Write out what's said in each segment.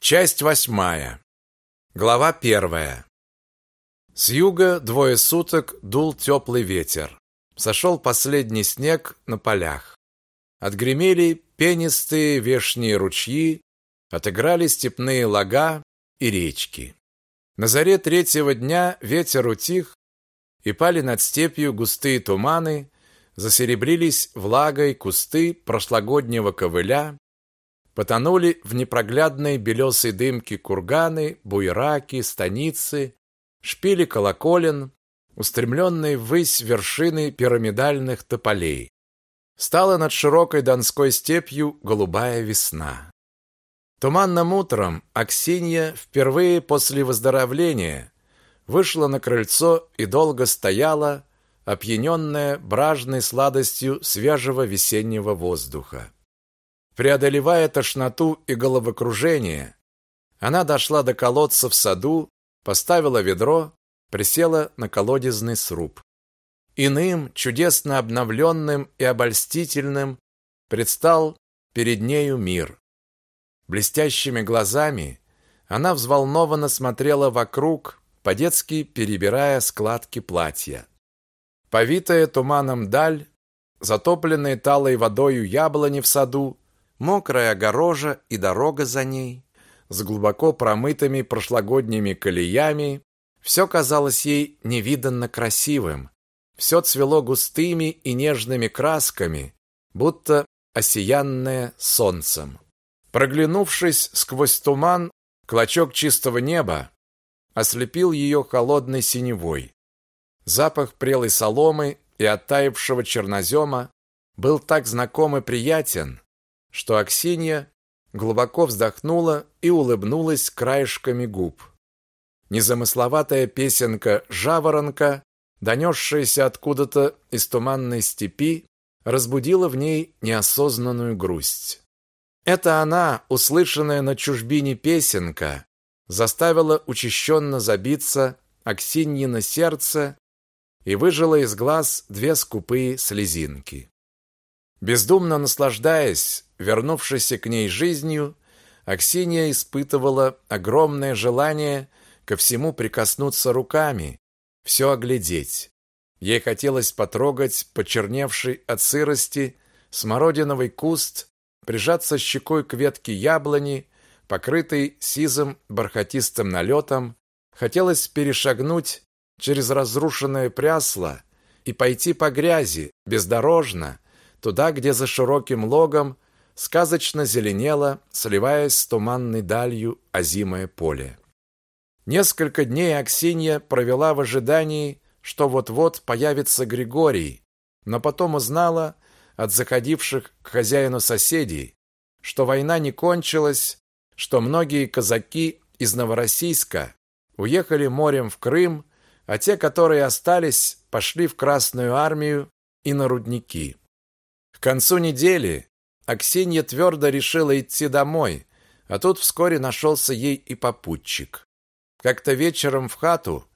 Часть восьмая. Глава первая. С юга двое суток дул теплый ветер. Сошел последний снег на полях. Отгремели пенистые вешние ручьи, отыграли степные лага и речки. На заре третьего дня ветер утих, и пали над степью густые туманы, засеребрились влагой кусты прошлогоднего ковыля, потонули в непроглядной белесой дымке курганы, буйраки, станицы, шпили колоколен, устремленные ввысь вершины пирамидальных тополей. Стала над широкой донской степью голубая весна. Туманным утром Аксинья впервые после выздоровления вышла на крыльцо и долго стояла, опьяненная бражной сладостью свежего весеннего воздуха. Преодолевая тошноту и головокружение, она дошла до колодца в саду, поставила ведро, присела на колодезный сруб. Иным, чудесно обновленным и обольстительным предстал перед нею мир. Блестящими глазами она взволнованно смотрела вокруг, по-детски перебирая складки платья. Повитая туманом даль, затопленные талой водою яблони в саду, мокрая огорожа и дорога за ней, с глубоко промытыми прошлогодними колеями, все казалось ей невиданно красивым. Все цвело густыми и нежными красками, будто осиянное солнцем. Проглянувшись сквозь туман, клочок чистого неба ослепил ее холодной синевой. Запах прелой соломы и оттаившего чернозема был так знаком и приятен, что Аксинья глубоко вздохнула и улыбнулась краешками губ. Незамысловатая песенка «Жаворонка», донесшаяся откуда-то из туманной степи, разбудила в ней неосознанную грусть. Это она, услышанная на чужбине песенка, заставила учащенно забиться Аксиньино сердце и выжила из глаз две скупые слезинки. Бездумно наслаждаясь вернувшейся к ней жизнью, Аксинья испытывала огромное желание ко всему прикоснуться руками, все оглядеть. Ей хотелось потрогать почерневший от сырости смородиновый куст, прижаться щекой к ветке яблони, покрытой сизым бархатистым налетом, хотелось перешагнуть через разрушенное прясло и пойти по грязи, бездорожно, туда, где за широким логом сказочно зеленело, сливаясь с туманной далью озимое поле. Несколько дней Аксинья провела в ожидании, что вот-вот появится Григорий, но потом узнала от заходивших к хозяину соседей, что война не кончилась, что многие казаки из Новороссийска уехали морем в Крым, а те, которые остались, пошли в Красную армию и на рудники. К концу недели Аксинья твердо решила идти домой, а тут вскоре нашелся ей и попутчик. Как-то вечером в хату,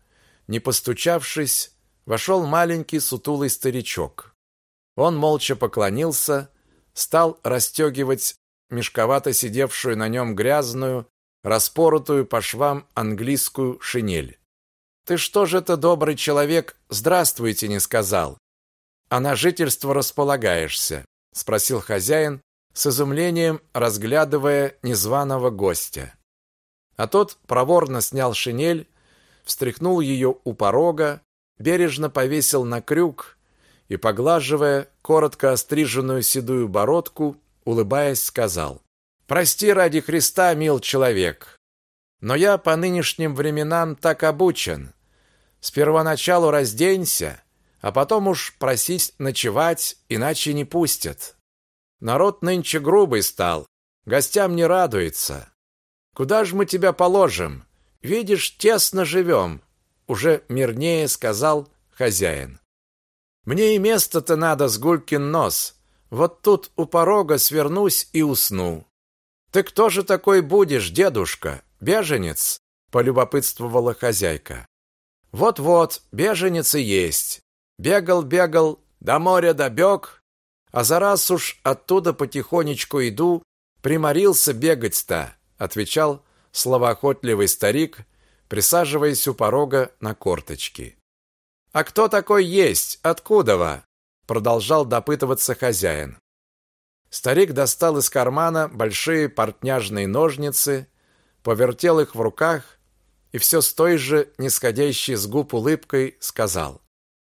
не постучавшись, вошел маленький сутулый старичок. Он молча поклонился, стал расстегивать мешковато сидевшую на нем грязную, распоротую по швам английскую шинель. «Ты что же это, добрый человек, здравствуйте не сказал? а на жительство располагаешься?» – спросил хозяин с изумлением, разглядывая незваного гостя. А тот проворно снял шинель, встряхнул ее у порога, бережно повесил на крюк и, поглаживая коротко остриженную седую бородку, улыбаясь, сказал, «Прости ради Христа, мил человек, но я по нынешним временам так обучен. С первоначалу разденься, а потом уж просить ночевать, иначе не пустят. Народ нынче грубый стал, гостям не радуется. Куда ж мы тебя положим? Видишь, тесно живем, уже мирнее сказал хозяин. Мне и место-то надо с гулькин нос. Вот тут у порога свернусь и усну. Ты кто же такой будешь, дедушка? Беженец? полюбопытствовала хозяйка. Вот-вот, беженец и есть. Бегал, бегал, до моря добег, а за раз уж оттуда потихонечку иду, приморился бегать-то, отвечал словоохотливый старик, присаживаясь у порога на корточки. «А кто такой есть? Откуда вы?» Продолжал допытываться хозяин. Старик достал из кармана большие портняжные ножницы, повертел их в руках и все с той же нисходящей с губ улыбкой сказал.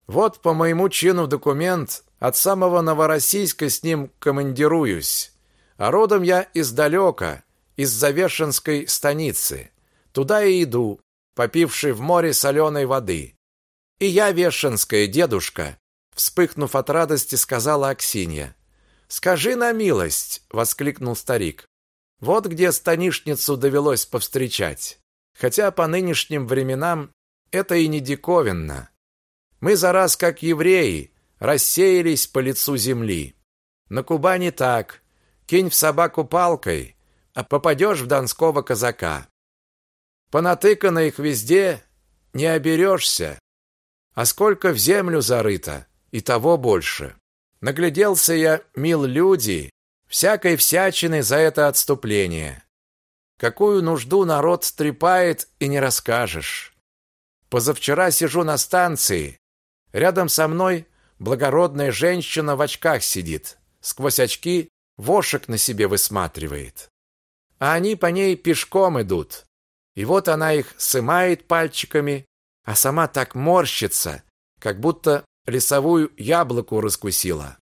«Вот по моему чину документ, от самого Новороссийска с ним командируюсь. А родом я издалека, из Завешенской станицы. Туда и иду, попивший в море соленой воды. И я вешенская, дедушка, вспыхнув от радости, сказала Аксинья. Скажи на милость, воскликнул старик. Вот где станишницу довелось повстречать. Хотя по нынешним временам это и не диковинно. Мы за раз как евреи рассеялись по лицу земли. На Кубани так: кинь в собаку палкой, а попадешь в донского казака. Понатыкано их везде, не оберешься. А сколько в землю зарыто, и того больше. Нагляделся я, мил люди, всякой всячины за это отступление. Какую нужду народ стрепает и не расскажешь. Позавчера сижу на станции. Рядом со мной благородная женщина в очках сидит. Сквозь очки вошек на себе высматривает. А они по ней пешком идут. И вот она их сымает пальчиками, а сама так морщится, как будто лесовую яблоку раскусила.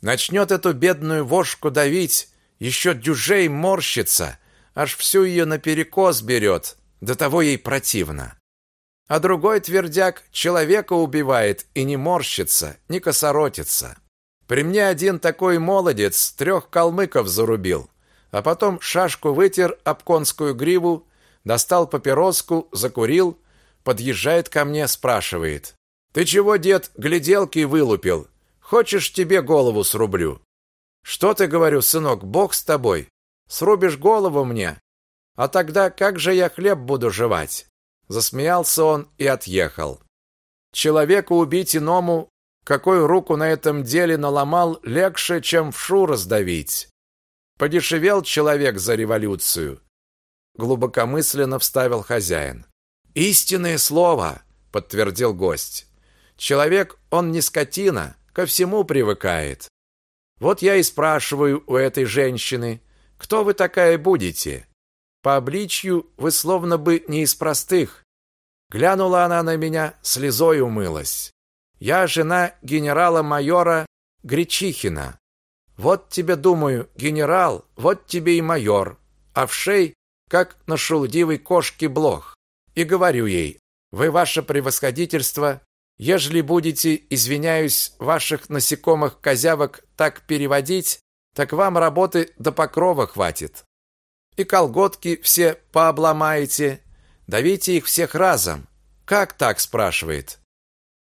Начнет эту бедную вошку давить, еще дюжей морщится, аж всю ее наперекос берет, до того ей противно. А другой твердяк человека убивает и не морщится, не косоротится. При мне один такой молодец трех калмыков зарубил, а потом шашку вытер об конскую гриву, достал папироску, закурил, подъезжает ко мне, спрашивает: "Ты чего, дед, гляделки вылупил? Хочешь, тебе голову срублю?" "Что ты, говорю, сынок, Бог с тобой. Срубишь голову мне, а тогда как же я хлеб буду жевать?" Засмеялся он и отъехал. Человека убить иному, какой руку на этом деле наломал, легче, чем в шу раздавить. Подешевел человек за революцию, глубокомысленно вставил хозяин. Истинное слово, подтвердил гость. Человек, он не скотина, ко всему привыкает. Вот я и спрашиваю у этой женщины, кто вы такая будете? По обличью вы словно бы не из простых. Глянула она на меня, слезой умылась. Я жена генерала-майора Гречихина. Вот тебе, думаю, генерал, вот тебе и майор. А в шей, как на шелудивой кошке блох. И говорю ей, вы, ваше превосходительство, ежели будете, извиняюсь, ваших насекомых козявок так переводить, так вам работы до покрова хватит. И колготки все пообломаете, давите их всех разом. Как так, спрашивает.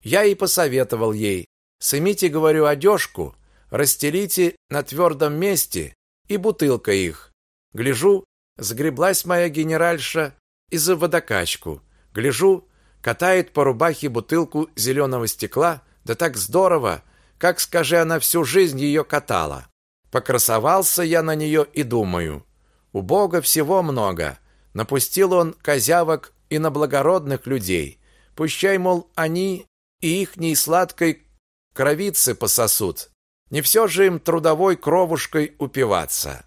Я и посоветовал ей, сымите, говорю, одежку, расстелите на твердом месте и бутылка их. Гляжу, сгреблась моя генеральша и за водокачку. Гляжу, катает по рубахе бутылку зеленого стекла, да так здорово, как, скажи, она всю жизнь ее катала. Покрасовался я на нее и думаю, у Бога всего много. Напустил он козявок и на благородных людей. Пущай, мол, они и ихней сладкой кровицы пососут. Не все же им трудовой кровушкой упиваться.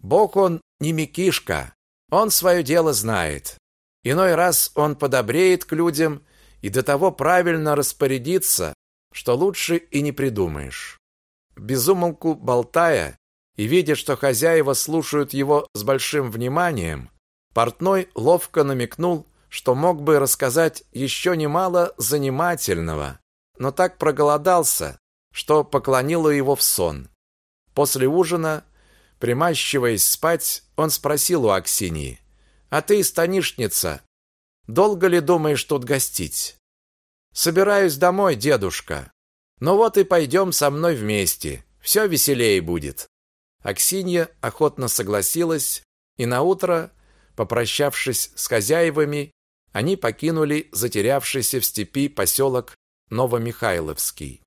Бог он не микишка, он свое дело знает. Иной раз он подобреет к людям и до того правильно распорядится, что лучше и не придумаешь. Безумолку болтая и видя, что хозяева слушают его с большим вниманием, портной ловко намекнул, что мог бы рассказать еще немало занимательного, но так проголодался, что поклонило его в сон. После ужина, примащиваясь спать, он спросил у Аксинии, «А ты, станишница, долго ли думаешь тут гостить?» «Собираюсь домой, дедушка. Ну вот и пойдем со мной вместе, все веселее будет». Аксинья охотно согласилась, и наутро, попрощавшись с хозяевами, они покинули затерявшийся в степи поселок Новомихайловский.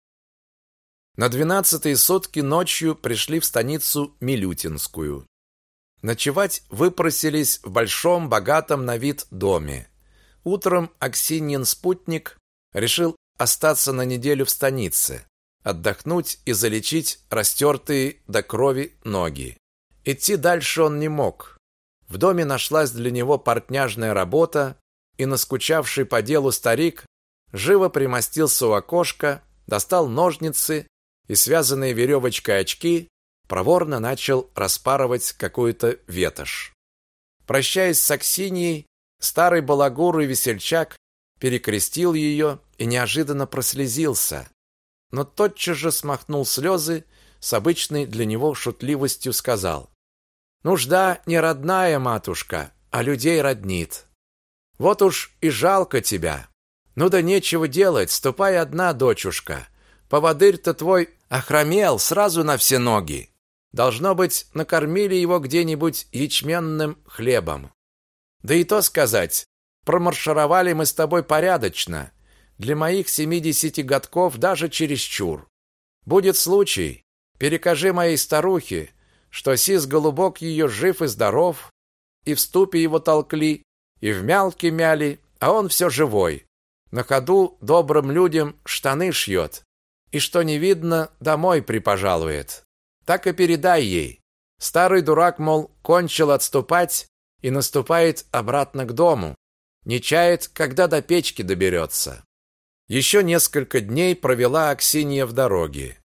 На двенадцатые сутки ночью пришли в станицу Милютинскую. Ночевать выпросились в большом, богатом на вид доме. Утром Аксиньин спутник решил остаться на неделю в станице, отдохнуть и залечить растертые до крови ноги. Идти дальше он не мог. В доме нашлась для него портняжная работа, и наскучавший по делу старик живо примостился у окошка, достал ножницы и связанные веревочкой очки, проворно начал распарывать какую-то ветошь. Прощаясь с Аксиньей, старый балагур и весельчак перекрестил ее и неожиданно прослезился, но тотчас же смахнул слезы, с обычной для него шутливостью сказал: "Нужда не родная матушка, а людей роднит. Вот уж и жалко тебя. Ну да нечего делать, ступай одна, дочушка. Поводырь-то твой охромел сразу на все ноги. Должно быть, накормили его где-нибудь ячменным хлебом. Да и то сказать, промаршировали мы с тобой порядочно. Для моих семидесяти годков даже чересчур. Будет случай, перекажи моей старухе, что сис голубок ее жив и здоров, и в ступе его толкли, и в мялке мяли, а он все живой. На ходу добрым людям штаны шьет, и что не видно, домой припожалует так и передай ей. Старый дурак, мол, кончил отступать и наступает обратно к дому. Не чает, когда до печки доберется. Еще несколько дней провела Аксинья в дороге.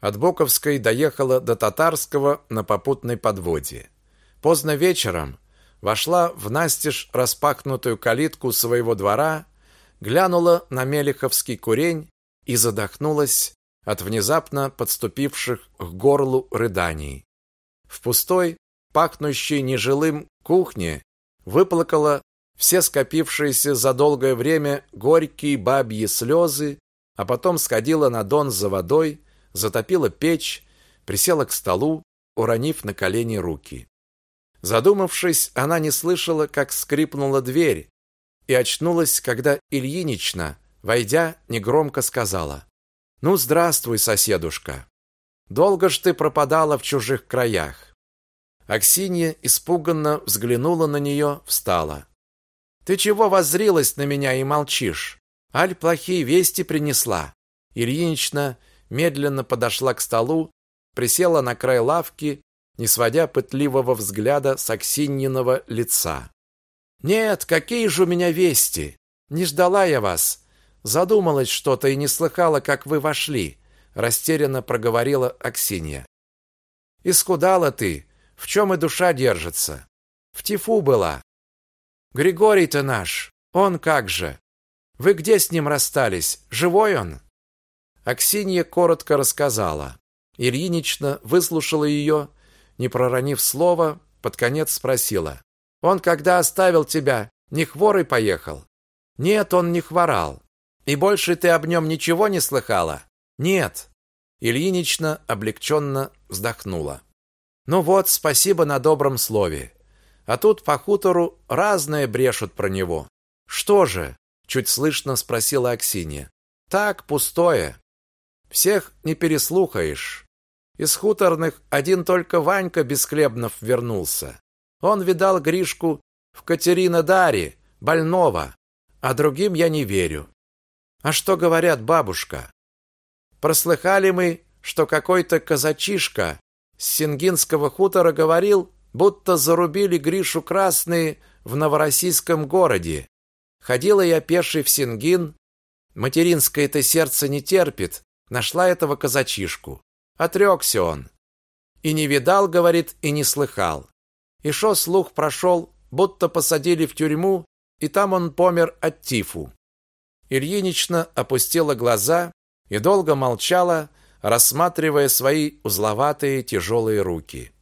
От Боковской доехала до Татарского на попутной подводе. Поздно вечером вошла в настежь распахнутую калитку своего двора, глянула на Мелеховский курень и задохнулась от внезапно подступивших к горлу рыданий. В пустой, пахнущей нежилым кухне выплакала все скопившиеся за долгое время горькие бабьи слезы, а потом сходила на дон за водой, затопила печь, присела к столу, уронив на колени руки. Задумавшись, она не слышала, как скрипнула дверь, и очнулась, когда Ильинична, войдя, негромко сказала: ну, здравствуй, соседушка. Долго ж ты пропадала в чужих краях. Аксинья испуганно взглянула на нее, встала. Ты чего воззрилась на меня и молчишь? Аль плохие вести принесла. Ильинична медленно подошла к столу, присела на край лавки, не сводя пытливого взгляда с Аксиньиного лица. Нет, какие же у меня вести? Не ждала я вас. Задумалась что-то и не слыхала, как вы вошли, растерянно проговорила Аксинья. Исхудала ты, в чем и душа держится. В тифу была. Григорий-то наш, он как же? Вы где с ним расстались? Живой он? Аксинья коротко рассказала. Ильинична выслушала ее, не проронив слова, под конец спросила: "Он когда оставил тебя, не хворый поехал?" "Нет, он не хворал. И больше ты об нем ничего не слыхала? Нет. Ильинична облегченно вздохнула. Ну вот, спасибо на добром слове. А тут по хутору разное брешут про него. Что же? чуть слышно спросила Аксинья. Так, пустое. Всех не переслухаешь. Из хуторных один только Ванька Бесхлебнов вернулся. Он видал Гришку в Катеринодаре, больного, а другим я не верю. А что говорят бабушка? Прослыхали мы, что какой-то казачишка с Сингинского хутора говорил, будто зарубили Гришу красные в новороссийском городе. Ходила я пешей в Сингин, материнское-то сердце не терпит, нашла этого казачишку. Отрекся он. И не видал, говорит, и не слыхал. И шо слух прошел, будто посадили в тюрьму, и там он помер от тифу. Ильинична опустила глаза и долго молчала, рассматривая свои узловатые тяжелые руки.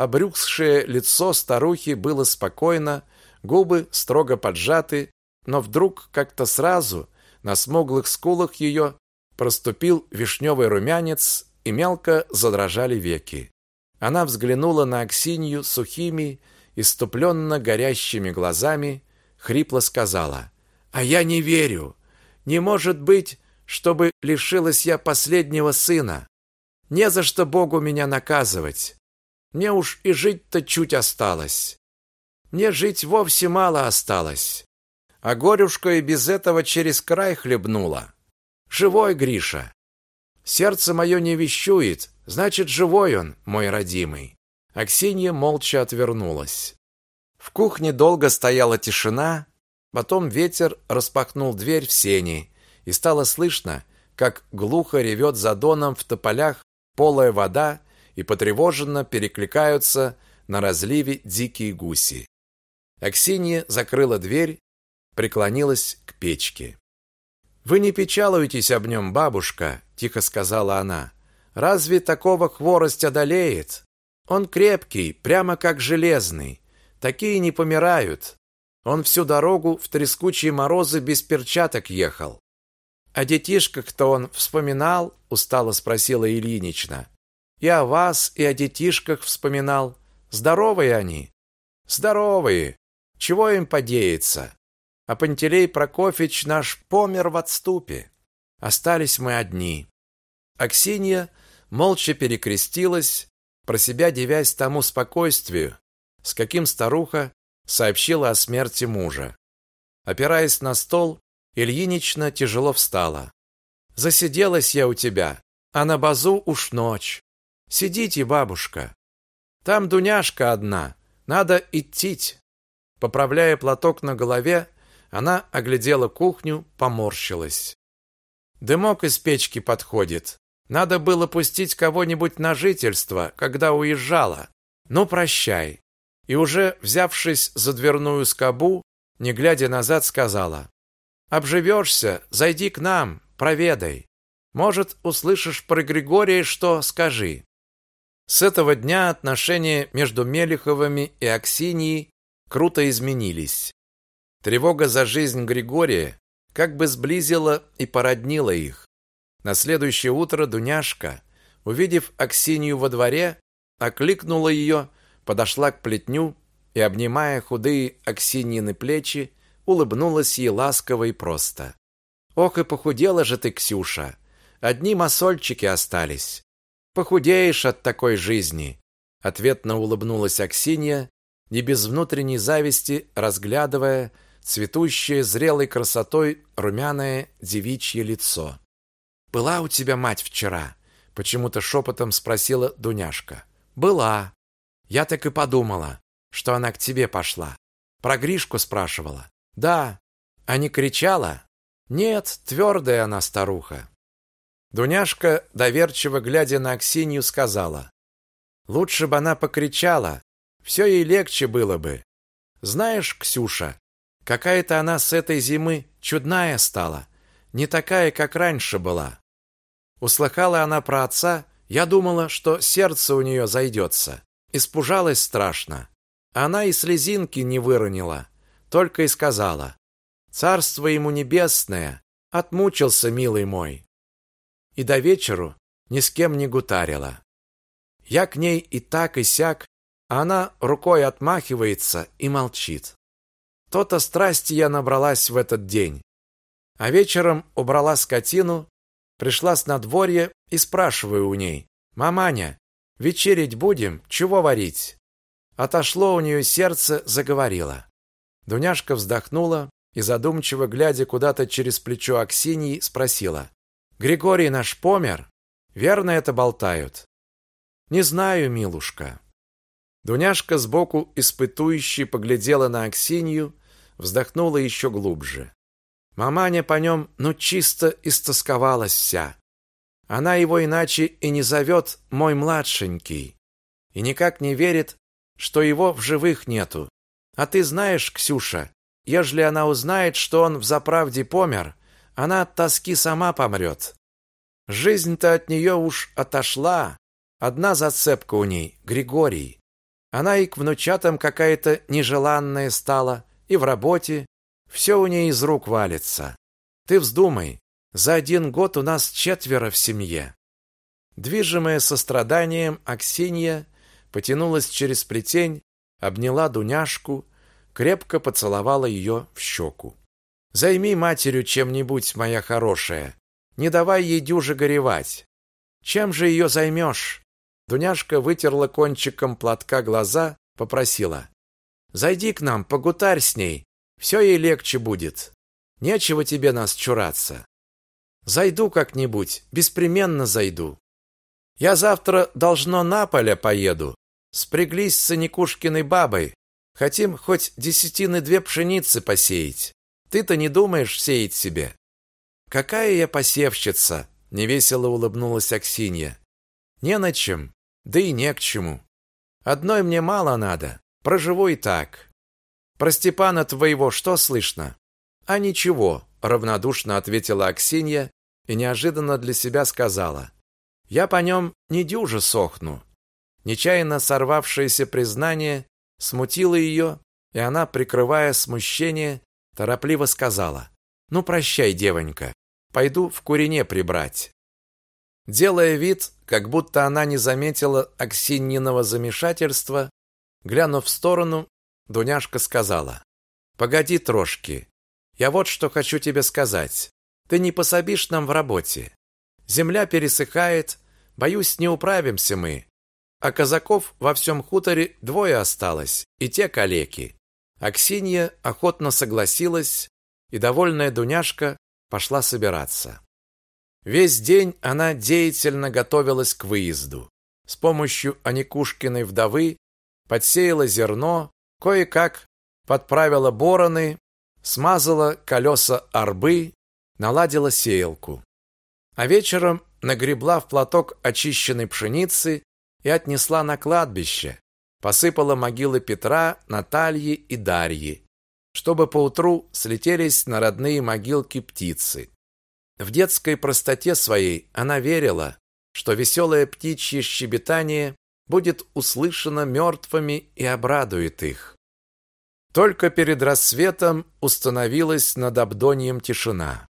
Обрюкшее лицо старухи было спокойно, губы строго поджаты, но вдруг как-то сразу на смуглых скулах ее проступил вишневый румянец и мелко задрожали веки. Она взглянула на Аксинью сухими, иступленно горящими глазами, хрипло сказала: а я не верю. Не может быть, чтобы лишилась я последнего сына. Не за что Богу меня наказывать. Мне уж и жить-то чуть осталось. Мне жить вовсе мало осталось. А горюшка и без этого через край хлебнула. Живой Гриша. Сердце мое не вещует, значит, живой он, мой родимый. Аксинья молча отвернулась. В кухне долго стояла тишина, потом ветер распахнул дверь в сени, и стало слышно, как глухо ревет за доном в тополях полая вода и потревоженно перекликаются на разливе дикие гуси. Аксинья закрыла дверь, преклонилась к печке. Вы не печалуйтесь об нем, бабушка, тихо сказала она. Разве такого хворость одолеет? Он крепкий, прямо как железный. Такие не помирают. Он всю дорогу в трескучие морозы без перчаток ехал. А детишках-то он вспоминал, устало спросила Ильинична. И о вас, и о детишках вспоминал. Здоровые они. Здоровые. Чего им подеяться? А Пантелей Прокофьевич наш помер в отступе. Остались мы одни. Аксинья молча перекрестилась, про себя девясь тому спокойствию, с каким старуха сообщила о смерти мужа. Опираясь на стол, Ильинична тяжело встала. Засиделась я у тебя, а на базу уж ночь. Сидите, бабушка. Там Дуняшка одна, надо идти. Поправляя платок на голове, она оглядела кухню, поморщилась. Дымок из печки подходит. Надо было пустить кого-нибудь на жительство, когда уезжала. Ну, прощай. И уже, взявшись за дверную скобу, не глядя назад, сказала: "Обживешься, зайди к нам, проведай. Может, услышишь про Григория что, скажи". С этого дня отношения между Мелиховыми и Аксиньей круто изменились. Тревога за жизнь Григория как бы сблизила и породнила их. На следующее утро Дуняшка, увидев Аксинью во дворе, окликнула ее, подошла к плетню и, обнимая худые Аксиньины плечи, улыбнулась ей ласково и просто. «Ох и похудела же ты, Ксюша! Одни масольчики остались. Похудеешь от такой жизни!» Ответно улыбнулась Аксинья, не без внутренней зависти, разглядывая цветущее зрелой красотой румяное девичье лицо. «Была у тебя мать вчера?» — почему-то шепотом спросила Дуняшка. «Была. Я так и подумала, что она к тебе пошла. Про Гришку спрашивала. Да. А не кричала? Нет, твердая она старуха». Дуняшка, доверчиво глядя на Аксинью, сказала. «Лучше бы она покричала, все ей легче было бы. Знаешь, Ксюша, Какая-то она с этой зимы чудная стала, не такая, как раньше была. Услыхала она про отца, я думала, что сердце у нее зайдется. Испужалась страшно. Она и слезинки не выронила, только и сказала: "Царство ему небесное, отмучился, милый мой". И до вечеру ни с кем не гутарила. Я к ней и так и сяк, а она рукой отмахивается и молчит. То-то страсти я набралась в этот день. А вечером убрала скотину, пришла с надворья и спрашиваю у ней: "Маманя, вечерить будем? Чего варить?" Отошло у нее сердце, заговорила. Дуняшка вздохнула и задумчиво глядя куда-то через плечо Аксиньи, спросила: "Григорий наш помер? Верно это болтают?" "Не знаю, милушка". Дуняшка сбоку испытующе поглядела на Аксинью, вздохнула еще глубже. Маманя по нем, ну, чисто истосковалась вся. Она его иначе и не зовет «мой младшенький». И никак не верит, что его в живых нету. А ты знаешь, Ксюша, ежели она узнает, что он в заправде помер, она от тоски сама помрет. Жизнь-то от нее уж отошла. Одна зацепка у ней — Григорий. Она и к внучатам какая-то нежеланная стала, и в работе. Все у нее из рук валится. Ты вздумай, за один год у нас четверо в семье. Движимая состраданием, Аксинья потянулась через плетень, обняла Дуняшку, крепко поцеловала ее в щеку. Займи матерью чем-нибудь, моя хорошая. Не давай ей дюже горевать. Чем же ее займешь? Дуняшка вытерла кончиком платка глаза, попросила. «Зайди к нам, погутарь с ней, все ей легче будет. Нечего тебе нас чураться». «Зайду как-нибудь, беспременно зайду. Я завтра, должно, на поле поеду. Спряглись с Никушкиной бабой. Хотим хоть десятины две пшеницы посеять. Ты-то не думаешь сеять себе?» «Какая я посевщица!» — невесело улыбнулась Аксинья. «Не на чем, да и не к чему. Одной мне мало надо, проживу и так. Про Степана твоего что слышно?» «А ничего», — равнодушно ответила Аксинья и неожиданно для себя сказала. «Я по нем не дюже сохну». Нечаянно сорвавшееся признание смутило ее, и она, прикрывая смущение, торопливо сказала. «Ну, прощай, девонька, пойду в курине прибрать». Делая вид, как будто она не заметила Аксиньиного замешательства, глянув в сторону, Дуняшка сказала, «Погоди трошки, я вот что хочу тебе сказать. Ты не пособишь нам в работе. Земля пересыхает, боюсь, не управимся мы. А казаков во всем хуторе двое осталось, и те калеки». Аксинья охотно согласилась, и довольная Дуняшка пошла собираться. Весь день она деятельно готовилась к выезду. С помощью Аникушкиной вдовы подсеяла зерно, кое-как подправила бороны, смазала колеса арбы, наладила сеялку. А вечером нагребла в платок очищенной пшеницы и отнесла на кладбище, посыпала могилы Петра, Натальи и Дарьи, чтобы поутру слетелись на родные могилки птицы. В детской простоте своей она верила, что веселое птичье щебетание будет услышано мертвыми и обрадует их. Только перед рассветом установилась над Абдонием тишина.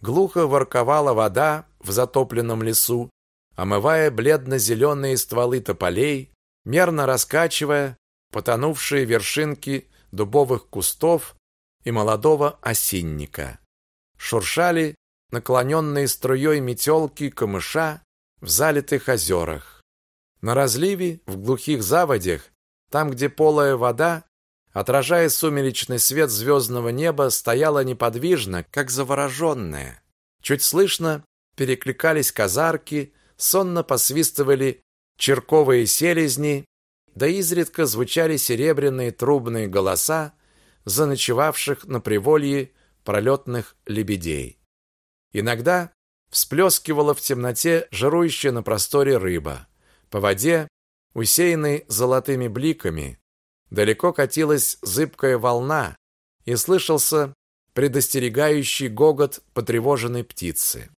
Глухо ворковала вода в затопленном лесу, омывая бледно-зеленые стволы тополей, мерно раскачивая потонувшие вершинки дубовых кустов и молодого осинника. Шуршали наклоненные струей метелки камыша в залитых озерах. На разливе, в глухих заводях, там, где полая вода, отражая сумеречный свет звездного неба, стояла неподвижно, как завороженная. Чуть слышно перекликались казарки, сонно посвистывали черковые селезни, да изредка звучали серебряные трубные голоса заночевавших на приволье пролетных лебедей. Иногда всплескивала в темноте жирующая на просторе рыба. По воде, усеянной золотыми бликами, далеко катилась зыбкая волна, и слышался предостерегающий гогот потревоженной птицы.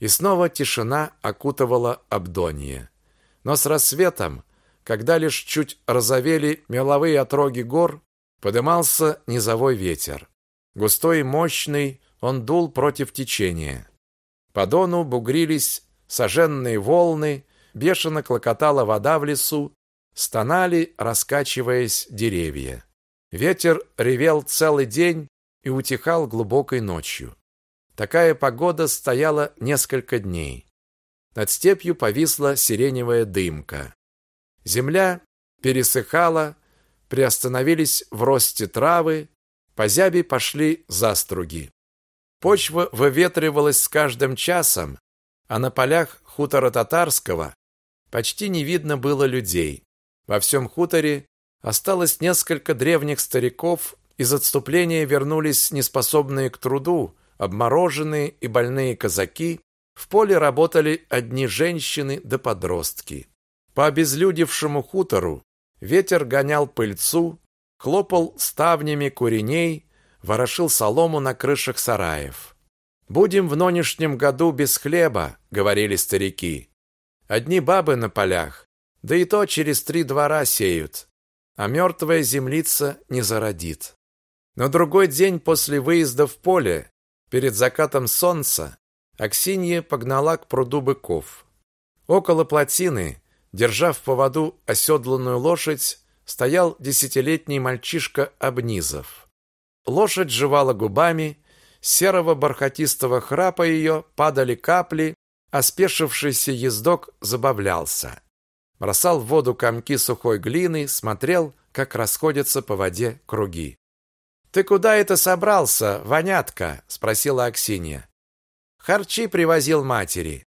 И снова тишина окутывала Абдоние. Но с рассветом, когда лишь чуть розовели меловые отроги гор, подымался низовой ветер. Густой и мощный, он дул против течения. По дону бугрились соженные волны, бешено клокотала вода в лесу, стонали, раскачиваясь деревья. Ветер ревел целый день и утихал глубокой ночью. Такая погода стояла несколько дней. Над степью повисла сиреневая дымка. Земля пересыхала, приостановились в росте травы, по зяби пошли заструги. Почва выветривалась с каждым часом, а на полях хутора татарского почти не видно было людей. Во всем хуторе осталось несколько древних стариков, из отступления вернулись неспособные к труду, обмороженные и больные казаки, в поле работали одни женщины да подростки. По обезлюдевшему хутору ветер гонял пыльцу, хлопал ставнями куреней, ворошил солому на крышах сараев. «Будем в нынешнем году без хлеба», — говорили старики. «Одни бабы на полях, да и то через три двора сеют, а мертвая землица не зародит». На другой день после выезда в поле, перед закатом солнца, Аксинья погнала к пруду быков. Около плотины, держа в поводу оседланную лошадь, стоял десятилетний мальчишка Обнизов. Лошадь жевала губами, серого бархатистого храпа ее падали капли, а спешившийся ездок забавлялся. бросал в воду комки сухой глины, смотрел, как расходятся по воде круги. «Ты куда это собрался, вонятка?» – спросила Аксинья. «Харчи привозил матери».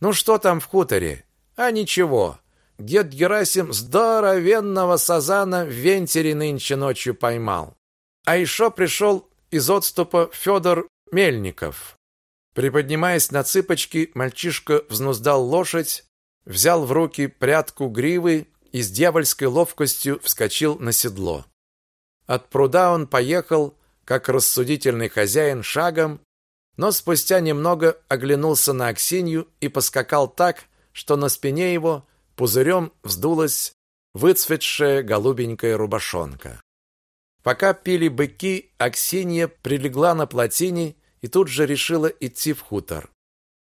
«Ну что там в хуторе?» «А ничего. Дед Герасим здоровенного сазана в вентере нынче ночью поймал. А еще пришел из отступа Федор Мельников. Приподнимаясь на цыпочки, мальчишка взнуздал лошадь, взял в руки прядку гривы и с дьявольской ловкостью вскочил на седло. От пруда он поехал, как рассудительный хозяин, шагом, но спустя немного оглянулся на Аксинью и поскакал так, что на спине его пузырем вздулась выцветшая голубенькая рубашонка. Пока пили быки, Аксинья прилегла на плотине и тут же решила идти в хутор.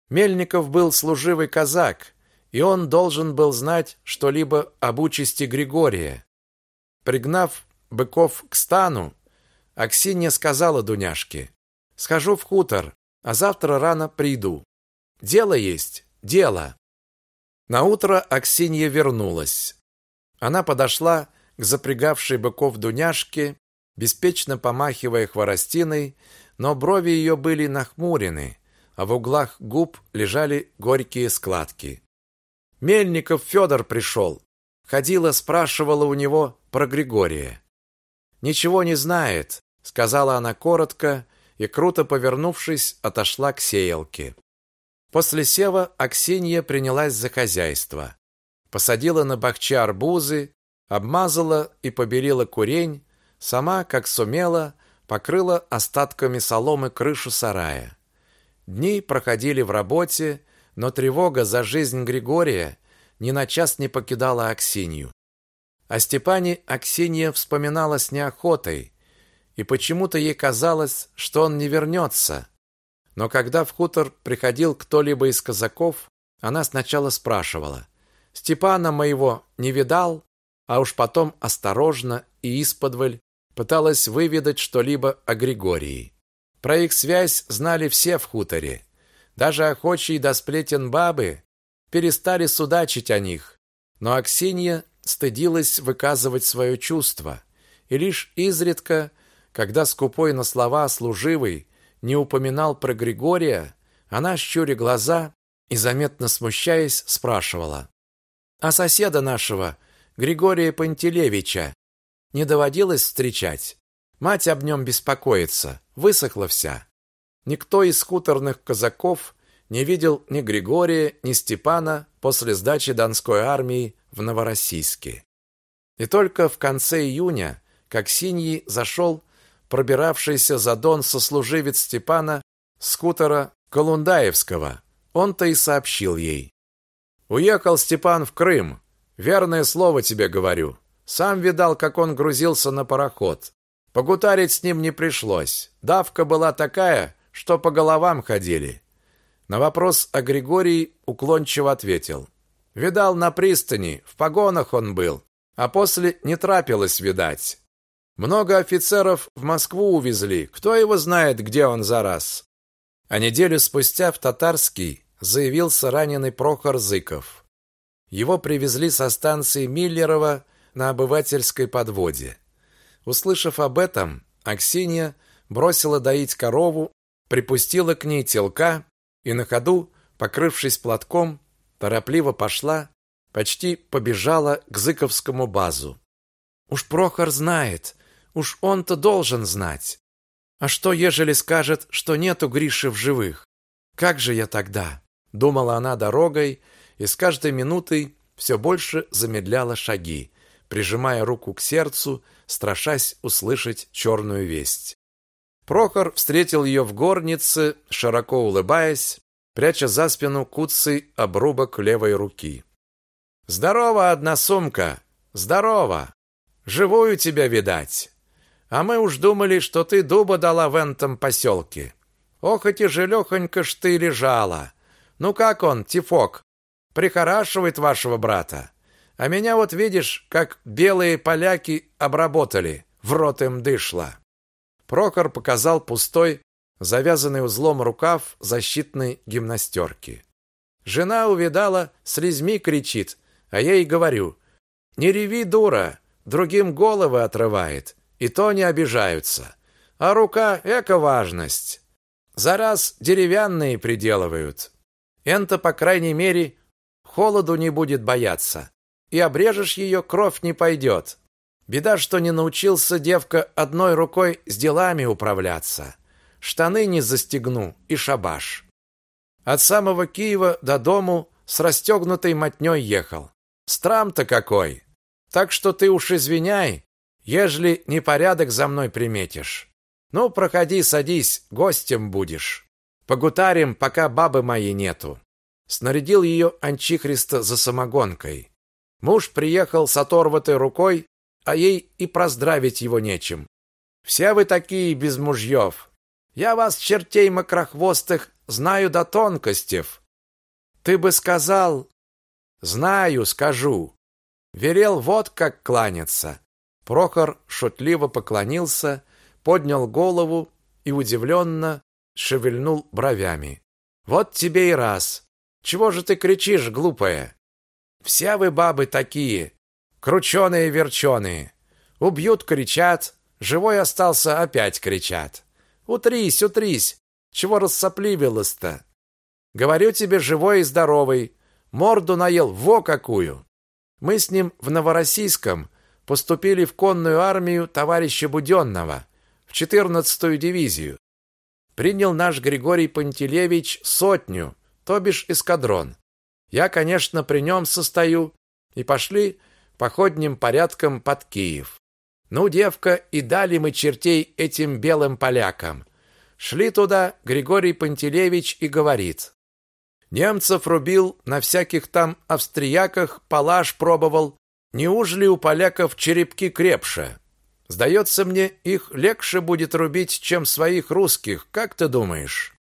Мельников был служивый казак, и он должен был знать что-либо об участи Григория. Пригнав быков к стану, Аксинья сказала Дуняшке, «Схожу в хутор, а завтра рано приду. Дело есть, дело». На утро Аксинья вернулась. Она подошла к запрягавшей быков Дуняшке, беспечно помахивая хворостиной, но брови ее были нахмурены, а в углах губ лежали горькие складки. Мельников Федор пришел. Ходила, спрашивала у него про Григория. Ничего не знает, сказала она коротко и круто повернувшись, отошла к сеялке. После сева Аксинья принялась за хозяйство. Посадила на бахче арбузы, обмазала и побелила курень, сама, как сумела, покрыла остатками соломы крышу сарая. Дни проходили в работе, но тревога за жизнь Григория ни на час не покидала Аксинью. О Степане Аксинья вспоминала с неохотой, и почему-то ей казалось, что он не вернется. Но когда в хутор приходил кто-либо из казаков, она сначала спрашивала, «Степана моего не видал?» А уж потом осторожно и исподволь пыталась выведать что-либо о Григории. Про их связь знали все в хуторе. Даже охочие до сплетен бабы перестали судачить о них. Но Аксинья стыдилась выказывать свое чувство. И лишь изредка, когда скупой на слова служивый не упоминал про Григория, она, щуря глаза и заметно смущаясь, спрашивала. «А соседа нашего, Григория Пантелеевича, не доводилось встречать. Мать об нем беспокоится, высохла вся. Никто из хуторных казаков не видел ни Григория, ни Степана после сдачи Донской армии в Новороссийске. И только в конце июня, как Синьи зашел пробиравшийся за Дон сослуживец Степана с хутора Колундаевского, он-то и сообщил ей. «Уехал Степан в Крым. Верное слово тебе говорю. Сам видал, как он грузился на пароход. Погутарить с ним не пришлось. Давка была такая, что по головам ходили. На вопрос о Григории уклончиво ответил. Видал на пристани, в погонах он был, а после не трапилось видать. Много офицеров в Москву увезли, кто его знает, где он зараз. А неделю спустя в Татарский заявился раненый Прохор Зыков. Его привезли со станции Миллерова на обывательской подводе. Услышав об этом, Аксинья бросила доить корову, припустила к ней телка и на ходу, покрывшись платком, торопливо пошла, почти побежала к Зыковскому базу. Уж Прохор знает, уж он-то должен знать. А что, ежели скажет, что нету Гриши в живых? Как же я тогда? Думала она дорогой и с каждой минутой все больше замедляла шаги, прижимая руку к сердцу, страшась услышать черную весть. Прохор встретил ее в горнице, широко улыбаясь, пряча за спину куцый обрубок левой руки. «Здорово, одна сумка! Здорово! Живую тебя видать! А мы уж думали, что ты дуба дала в этом поселке. Ох, и тяжелехонько ж ты лежала! Ну как он, Тифок, прихорашивает вашего брата?» А меня вот видишь, как белые поляки обработали, в рот им дышло. Прокор показал пустой, завязанный узлом рукав защитной гимнастерки. Жена увидала, слезьми кричит, А я ей говорю, не реви, дура, другим головы отрывает, и то не обижаются. А рука — эко важность. За раз деревянные приделывают. Энто, по крайней мере, холоду не будет бояться. И обрежешь ее, кровь не пойдет. Беда, что не научился девка одной рукой с делами управляться. Штаны не застегну и шабаш. От самого Киева до дому с расстегнутой мотней ехал. Страм-то какой! Так что ты уж извиняй, ежели непорядок за мной приметишь. Ну, проходи, садись, гостем будешь. Погутарим, пока бабы моей нету. Снарядил ее Анчихриста за самогонкой. Муж приехал с оторватой рукой, а ей и проздравить его нечем. Все вы такие без мужьев. Я вас, чертей мокрохвостых, знаю до тонкостей. Ты бы сказал... Знаю, скажу. Верел вот как кланяться. Прохор шутливо поклонился, поднял голову и удивленно шевельнул бровями. Вот тебе и раз. Чего же ты кричишь, глупая? Все вы бабы такие, крученые-верченые. Убьют, кричат, живой остался, опять кричат. Утрись, утрись, чего рассопливилась-то? Говорю тебе, живой и здоровый, морду наел, во какую! Мы с ним в Новороссийском поступили в конную армию товарища Буденного, в 14-ю дивизию. Принял наш Григорий Пантелеевич сотню, то бишь эскадрон. Я, конечно, при нем состою, и пошли походным порядком под Киев. Ну, девка, и дали мы чертей этим белым полякам. Шли туда Григорий Пантелеевич и говорит: Немцев рубил, на всяких там австрияках палаш пробовал. Неужели у поляков черепки крепше? Сдается мне, их легче будет рубить, чем своих русских, как ты думаешь?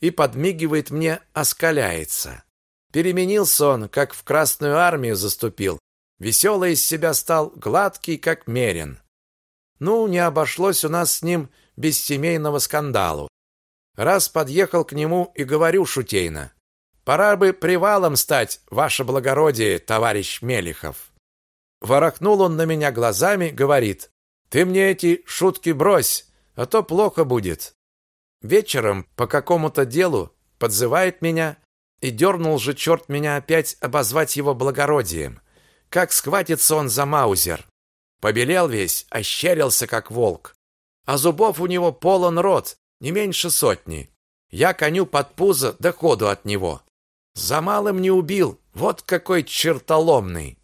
И подмигивает мне, оскаляется. Переменился он, как в Красную армию заступил. Веселый из себя стал, гладкий, как мерин. Ну, не обошлось у нас с ним без семейного скандалу. Раз подъехал к нему и говорю шутейно: "Пора бы привалом стать, ваше благородие, товарищ Мелихов". Ворохнул он на меня глазами, говорит: "Ты мне эти шутки брось, а то плохо будет". Вечером по какому-то делу подзывает меня и дернул же черт меня опять обозвать его благородием. Как схватится он за маузер. Побелел весь, ощерился, как волк. А зубов у него полон рот, не меньше сотни. Я коню под пузо, да ходу от него. За малым не убил, вот какой чертоломный.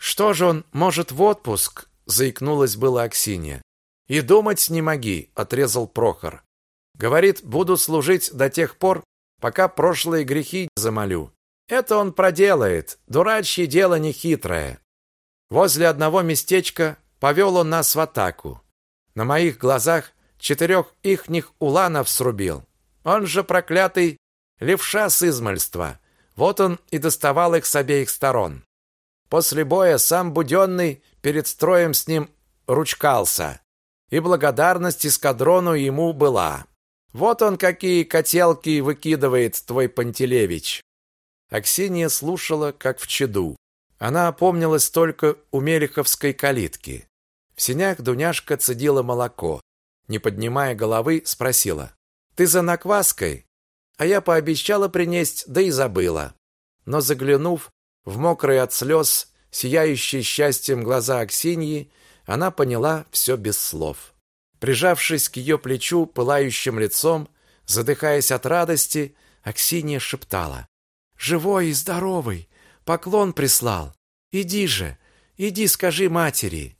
Что же он, может, в отпуск? Заикнулась была Аксинья. И думать не моги, отрезал Прохор. Говорит, буду служить до тех пор, пока прошлые грехи замолю. Это он проделает, дурачье дело нехитрое. Возле одного местечка повел он нас в атаку. На моих глазах четырех ихних уланов срубил. Он же проклятый левша с измальства. Вот он и доставал их с обеих сторон. После боя сам Буденный перед строем с ним ручкался, и благодарность эскадрону ему была. Вот он какие котелки выкидывает твой Пантелеевич. Аксинья слушала, как в чаду. Она опомнилась только у Мелиховской калитки. В сенях Дуняшка цедила молоко. Не поднимая головы, спросила. «Ты за накваской?» А я пообещала принесть, да и забыла. Но заглянув в мокрые от слез, сияющие счастьем глаза Аксиньи, она поняла все без слов. Прижавшись к ее плечу пылающим лицом, задыхаясь от радости, Аксинья шептала. «Живой и здоровый! Поклон прислал! Иди же! Иди скажи матери!»